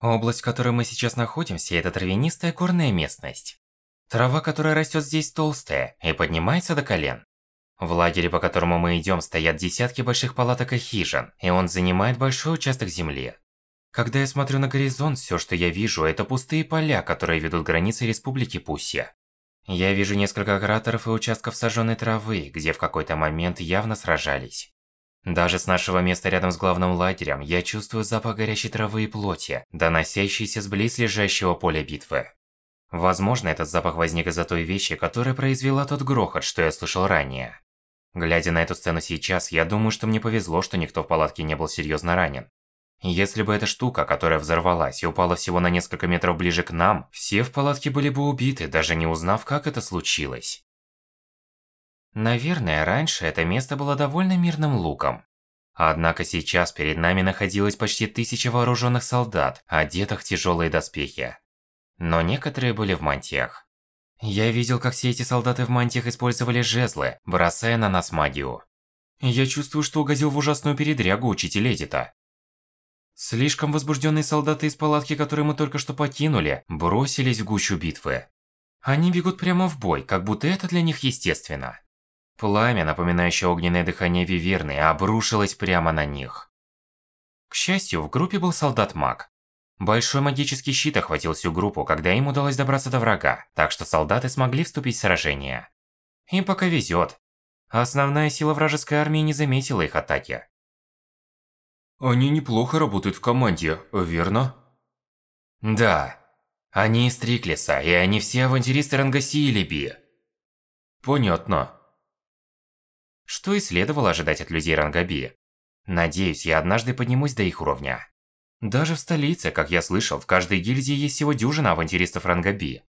Область, в которой мы сейчас находимся, это травянистая горная местность. Трава, которая растет здесь, толстая и поднимается до колен. В лагере, по которому мы идем, стоят десятки больших палаток и хижин, и он занимает большой участок земли. Когда я смотрю на горизонт, все, что я вижу, это пустые поля, которые ведут границы Республики Пуссия. Я вижу несколько кратеров и участков сожженной травы, где в какой-то момент явно сражались. Даже с нашего места рядом с главным лагерем я чувствую запах горящей травы и плоти, доносящийся с близлежащего поля битвы. Возможно, этот запах возник из-за той вещи, которая произвела тот грохот, что я слышал ранее. Глядя на эту сцену сейчас, я думаю, что мне повезло, что никто в палатке не был серьезно ранен. Если бы эта штука, которая взорвалась и упала всего на несколько метров ближе к нам, все в палатке были бы убиты, даже не узнав, как это случилось. Наверное, раньше это место было довольно мирным луком. Однако сейчас перед нами находилось почти тысяча вооруженных солдат, одетых в тяжелые доспехи. Но некоторые были в мантиях. Я видел, как все эти солдаты в мантиях использовали жезлы, бросая на нас магию. Я чувствую, что угодил в ужасную передрягу учитель Эдита. Слишком возбужденные солдаты из палатки, которые мы только что покинули, бросились в гущу битвы. Они бегут прямо в бой, как будто это для них естественно. Пламя, напоминающее огненное дыхание Виверны, обрушилось прямо на них. К счастью, в группе был солдат-маг. Большой магический щит охватил всю группу, когда им удалось добраться до врага, так что солдаты смогли вступить в сражение. Им пока везет. Основная сила вражеской армии не заметила их атаки. Они неплохо работают в команде, верно? Да. Они из Триклиса, и они все авантюристы Рангаси и Либи. Понятно. Что и следовало ожидать от людей Рангаби. Надеюсь, я однажды поднимусь до их уровня. Даже в столице, как я слышал, в каждой гильдии есть всего дюжина авантюристов Рангаби.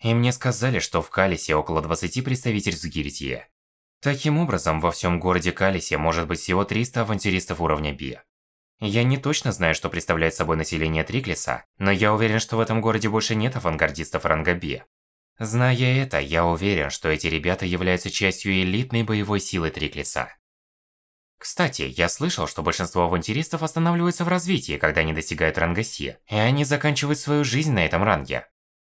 И мне сказали, что в Калисе около 20 представительств гильдии. Таким образом, во всем городе Калисе может быть всего 300 авантюристов уровня Би. Я не точно знаю, что представляет собой население Триклиса, но я уверен, что в этом городе больше нет авангардистов ранга Би. Зная это, я уверен, что эти ребята являются частью элитной боевой силы Триклиса. Кстати, я слышал, что большинство авантюристов останавливаются в развитии, когда они достигают ранга Си, и они заканчивают свою жизнь на этом ранге.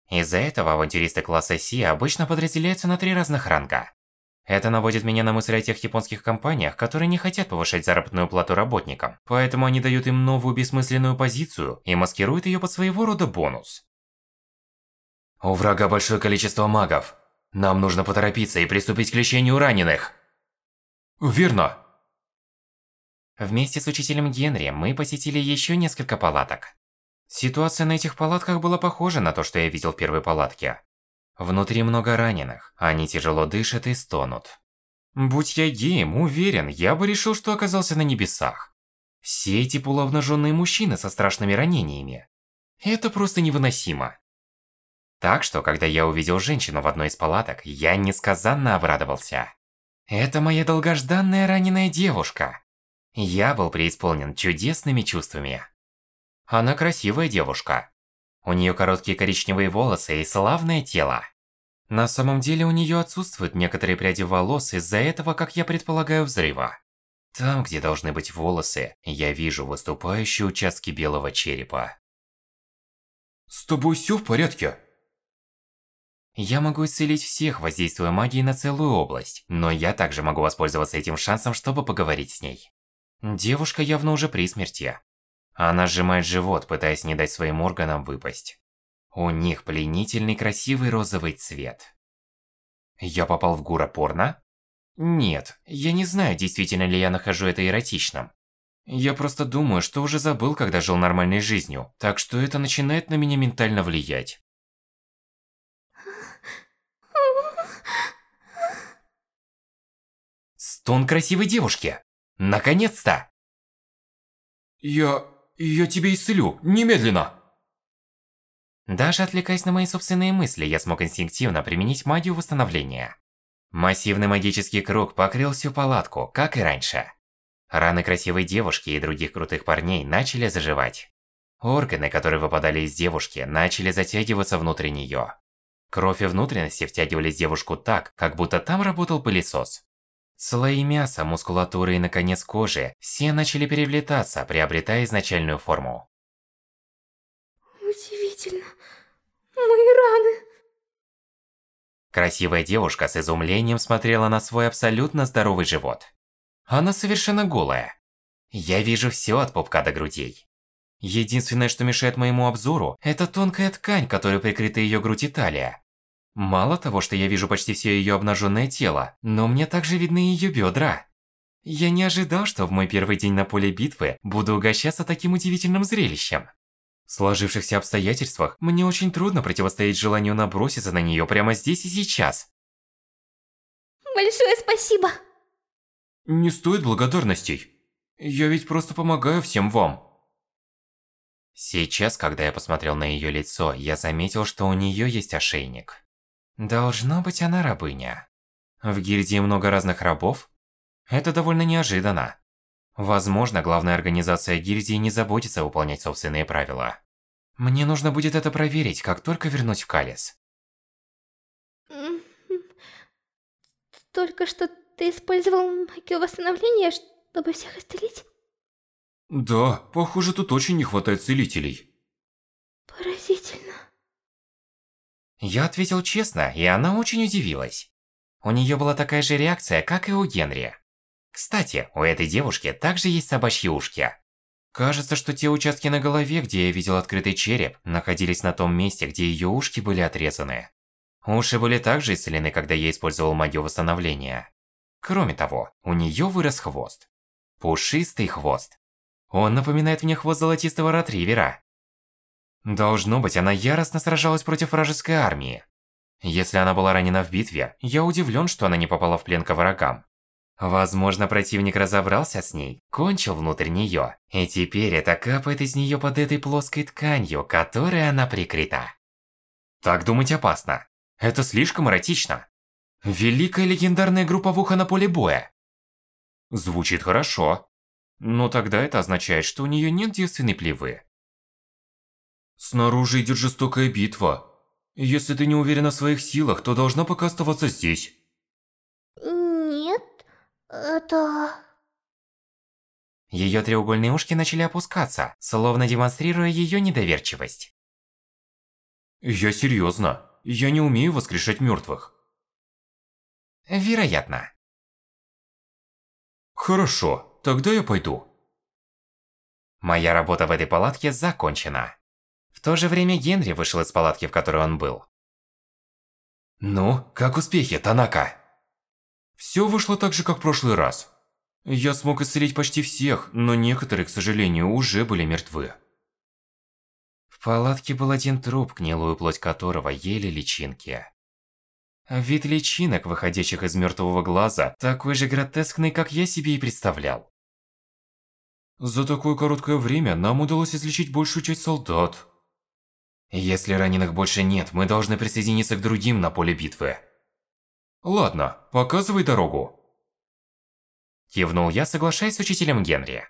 Из-за этого авантюристы класса Си обычно подразделяются на три разных ранга. Это наводит меня на мысль о тех японских компаниях, которые не хотят повышать заработную плату работникам, поэтому они дают им новую бессмысленную позицию и маскируют ее под своего рода бонус. У врага большое количество магов. Нам нужно поторопиться и приступить к лечению раненых. Верно. Вместе с учителем Генри мы посетили еще несколько палаток. Ситуация на этих палатках была похожа на то, что я видел в первой палатке. Внутри много раненых, они тяжело дышат и стонут. Будь я геем, уверен, я бы решил, что оказался на небесах. Все эти полуобнаженные мужчины со страшными ранениями. Это просто невыносимо. Так что, когда я увидел женщину в одной из палаток, я несказанно обрадовался. Это моя долгожданная раненая девушка. Я был преисполнен чудесными чувствами. Она красивая девушка. У нее короткие коричневые волосы и славное тело. На самом деле у нее отсутствуют некоторые пряди волос из-за этого, как я предполагаю, взрыва. Там, где должны быть волосы, я вижу выступающие участки белого черепа. С тобой все в порядке? Я могу исцелить всех, воздействуя магией на целую область, но я также могу воспользоваться этим шансом, чтобы поговорить с ней. Девушка явно уже при смерти. Она сжимает живот, пытаясь не дать своим органам выпасть. У них пленительный красивый розовый цвет. Я попал в гура порно? Нет, я не знаю, действительно ли я нахожу это эротичным. Я просто думаю, что уже забыл, когда жил нормальной жизнью, так что это начинает на меня ментально влиять. Стон красивой девушки! Наконец-то! Я... я тебя исцелю, немедленно! Даже отвлекаясь на мои собственные мысли, я смог инстинктивно применить магию восстановления. Массивный магический круг покрыл всю палатку, как и раньше. Раны красивой девушки и других крутых парней начали заживать. Органы, которые выпадали из девушки, начали затягиваться внутрь нее. Кровь и внутренности втягивались в девушку так, как будто там работал пылесос. Слои мяса, мускулатуры и, наконец, кожи все начали переплетаться, приобретая изначальную форму. Поразительно. Мои раны. Красивая девушка с изумлением смотрела на свой абсолютно здоровый живот. Она совершенно голая. Я вижу все от пупка до грудей. Единственное, что мешает моему обзору, это тонкая ткань, которой прикрыта ее грудь и талия. Мало того, что я вижу почти все ее обнаженное тело, но мне также видны ее бедра. Я не ожидал, что в мой первый день на поле битвы буду угощаться таким удивительным зрелищем. В сложившихся обстоятельствах мне очень трудно противостоять желанию наброситься на нее прямо здесь и сейчас. Большое спасибо. Не стоит благодарностей. Я ведь просто помогаю всем вам. Сейчас, когда я посмотрел на ее лицо, я заметил, что у нее есть ошейник. Должно быть, она рабыня. В гильдии много разных рабов? Это довольно неожиданно. Возможно, главная организация гильдии не заботится выполнять собственные правила. Мне нужно будет это проверить, как только вернусь в Калис. Только что ты использовал магию восстановления, чтобы всех исцелить? Да, похоже, тут очень не хватает целителей. Я ответил честно, и она очень удивилась. У нее была такая же реакция, как и у Генри. Кстати, у этой девушки также есть собачьи ушки. Кажется, что те участки на голове, где я видел открытый череп, находились на том месте, где ее ушки были отрезаны. Уши были также исцелены, когда я использовал магию восстановления. Кроме того, у нее вырос хвост. Пушистый хвост. Он напоминает мне хвост золотистого ретривера. Должно быть, она яростно сражалась против вражеской армии. Если она была ранена в битве, я удивлен, что она не попала в плен к врагам. Возможно, противник разобрался с ней, кончил внутрь нее, и теперь это капает из нее под этой плоской тканью, которой она прикрыта. Так думать опасно. Это слишком эротично. Великая легендарная групповуха на поле боя. Звучит хорошо. Но тогда это означает, что у нее нет девственной плевы. Снаружи идет жестокая битва. Если ты не уверена в своих силах, то должна пока оставаться здесь. Нет, это... Ее треугольные ушки начали опускаться, словно демонстрируя ее недоверчивость. Я серьезно. Я не умею воскрешать мертвых. Вероятно. Хорошо. Тогда я пойду. Моя работа в этой палатке закончена. То же время Генри вышел из палатки, в которой он был. Ну, как успехи, Танака? Все вышло так же, как в прошлый раз. Я смог исцелить почти всех, но некоторые, к сожалению, уже были мертвы. В палатке был один труп, гнилую плоть которого ели личинки. Вид личинок, выходящих из мертвого глаза, такой же гротескный, как я себе и представлял. За такое короткое время нам удалось излечить большую часть солдат. Если раненых больше нет, мы должны присоединиться к другим на поле битвы. Ладно, показывай дорогу. Кивнул я, соглашаясь с учителем Генри.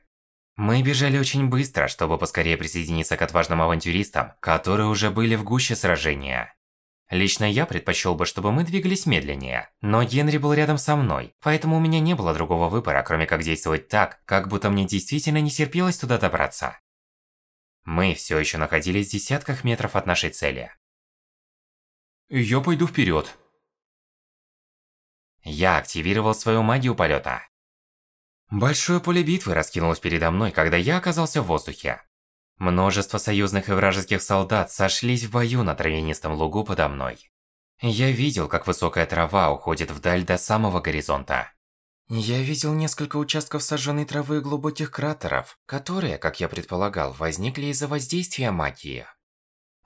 Мы бежали очень быстро, чтобы поскорее присоединиться к отважным авантюристам, которые уже были в гуще сражения. Лично я предпочел бы, чтобы мы двигались медленнее, но Генри был рядом со мной, поэтому у меня не было другого выбора, кроме как действовать так, как будто мне действительно не терпелось туда добраться. Мы все еще находились в десятках метров от нашей цели. Я пойду вперед. Я активировал свою магию полета. Большое поле битвы раскинулось передо мной, когда я оказался в воздухе. Множество союзных и вражеских солдат сошлись в бою на травянистом лугу подо мной. Я видел, как высокая трава уходит вдаль до самого горизонта. Я видел несколько участков сожженной травы и глубоких кратеров, которые, как я предполагал, возникли из-за воздействия магии.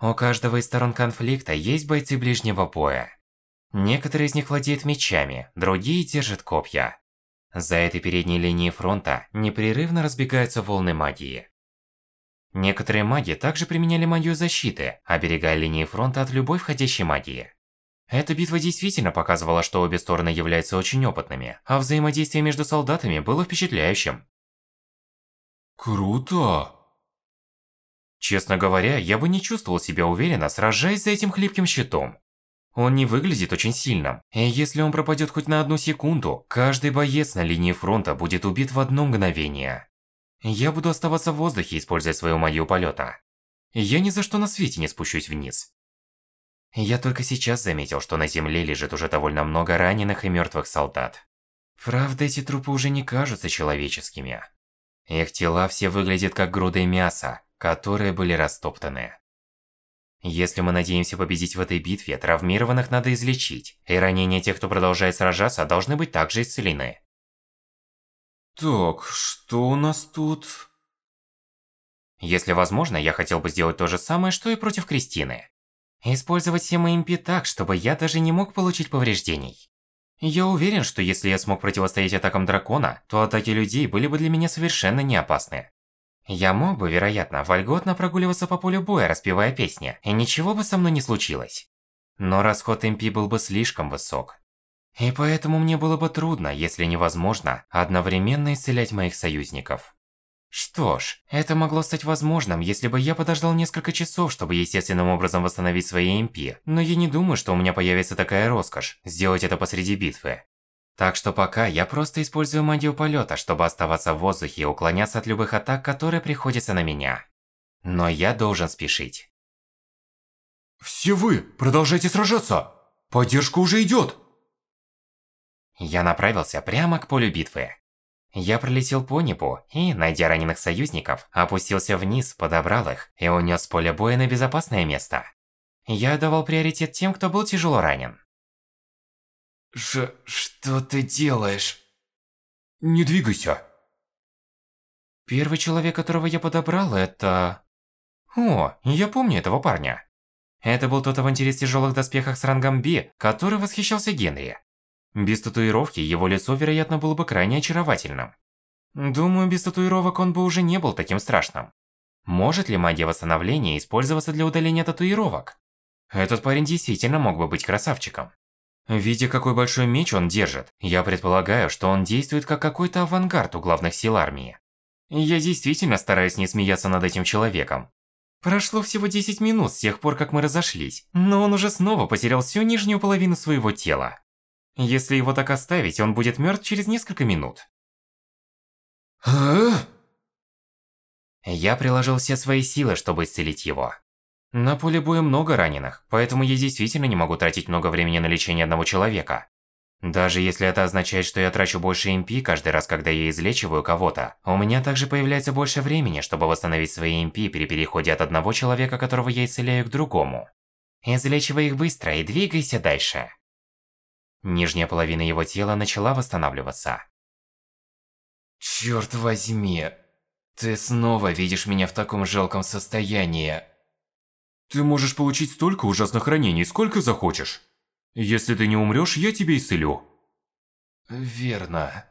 У каждого из сторон конфликта есть бойцы ближнего боя. Некоторые из них владеют мечами, другие держат копья. За этой передней линией фронта непрерывно разбегаются волны магии. Некоторые маги также применяли магию защиты, оберегая линии фронта от любой входящей магии. Эта битва действительно показывала, что обе стороны являются очень опытными, а взаимодействие между солдатами было впечатляющим. Круто! Честно говоря, я бы не чувствовал себя уверенно, сражаясь за этим хлипким щитом. Он не выглядит очень сильным, и если он пропадет хоть на одну секунду, каждый боец на линии фронта будет убит в одно мгновение. Я буду оставаться в воздухе, используя свою магию полета. Я ни за что на свете не спущусь вниз. Я только сейчас заметил, что на земле лежит уже довольно много раненых и мертвых солдат. Правда, эти трупы уже не кажутся человеческими. Их тела все выглядят как груды мяса, которые были растоптаны. Если мы надеемся победить в этой битве, травмированных надо излечить, и ранения тех, кто продолжает сражаться, должны быть также исцелены. Так, что у нас тут? Если возможно, я хотел бы сделать то же самое, что и против Кристины. Использовать все мои импи так, чтобы я даже не мог получить повреждений. Я уверен, что если я смог противостоять атакам дракона, то атаки людей были бы для меня совершенно не опасны. Я мог бы, вероятно, вольготно прогуливаться по полю боя, распевая песни, и ничего бы со мной не случилось. Но расход МП был бы слишком высок. И поэтому мне было бы трудно, если невозможно, одновременно исцелять моих союзников. Что ж, это могло стать возможным, если бы я подождал несколько часов, чтобы естественным образом восстановить свои МП, но я не думаю, что у меня появится такая роскошь, сделать это посреди битвы. Так что пока я просто использую магию полета, чтобы оставаться в воздухе и уклоняться от любых атак, которые приходятся на меня. Но я должен спешить. Все вы, продолжайте сражаться! Поддержка уже идет! Я направился прямо к полю битвы. Я пролетел по небу и, найдя раненых союзников, опустился вниз, подобрал их и унес с поля боя на безопасное место. Я давал приоритет тем, кто был тяжело ранен. Ш... что ты делаешь? Не двигайся. Первый человек, которого я подобрал, это... О, я помню этого парня. Это был тот авантюрист в тяжелых доспехах с рангом Би, который восхищался Генри. Без татуировки его лицо, вероятно, было бы крайне очаровательным. Думаю, без татуировок он бы уже не был таким страшным. Может ли магия восстановления использоваться для удаления татуировок? Этот парень действительно мог бы быть красавчиком. Видя, какой большой меч он держит, я предполагаю, что он действует как какой-то авангард у главных сил армии. Я действительно стараюсь не смеяться над этим человеком. Прошло всего 10 минут с тех пор, как мы разошлись, но он уже снова потерял всю нижнюю половину своего тела. Если его так оставить, он будет мертв через несколько минут. Я приложил все свои силы, чтобы исцелить его. На поле боя много раненых, поэтому я действительно не могу тратить много времени на лечение одного человека. Даже если это означает, что я трачу больше МП каждый раз, когда я излечиваю кого-то, у меня также появляется больше времени, чтобы восстановить свои МП при переходе от одного человека, которого я исцеляю, к другому. Излечивай их быстро и двигайся дальше. Нижняя половина его тела начала восстанавливаться. Чёрт возьми, ты снова видишь меня в таком жалком состоянии. Ты можешь получить столько ужасных ранений, сколько захочешь. Если ты не умрёшь, я тебя исцелю. Верно.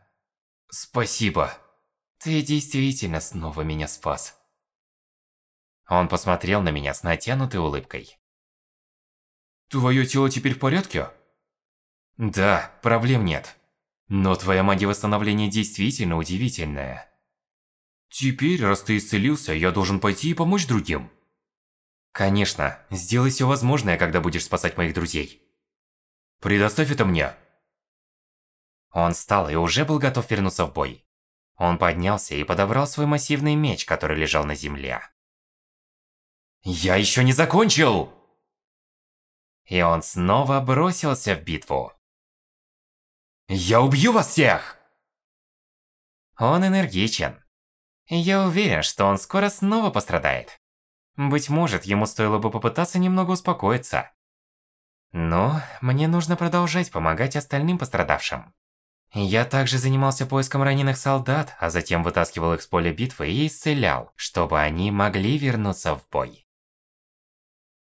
Спасибо. Ты действительно снова меня спас. Он посмотрел на меня с натянутой улыбкой. Твоё тело теперь в порядке? Да, проблем нет. Но твоя магия восстановления действительно удивительная. Теперь, раз ты исцелился, я должен пойти и помочь другим. Конечно, сделай все возможное, когда будешь спасать моих друзей. Предоставь это мне. Он встал и уже был готов вернуться в бой. Он поднялся и подобрал свой массивный меч, который лежал на земле. «Я еще не закончил!» И он снова бросился в битву. «Я убью вас всех!» Он энергичен. Я уверен, что он скоро снова пострадает. Быть может, ему стоило бы попытаться немного успокоиться. Но мне нужно продолжать помогать остальным пострадавшим. Я также занимался поиском раненых солдат, а затем вытаскивал их с поля битвы и исцелял, чтобы они могли вернуться в бой.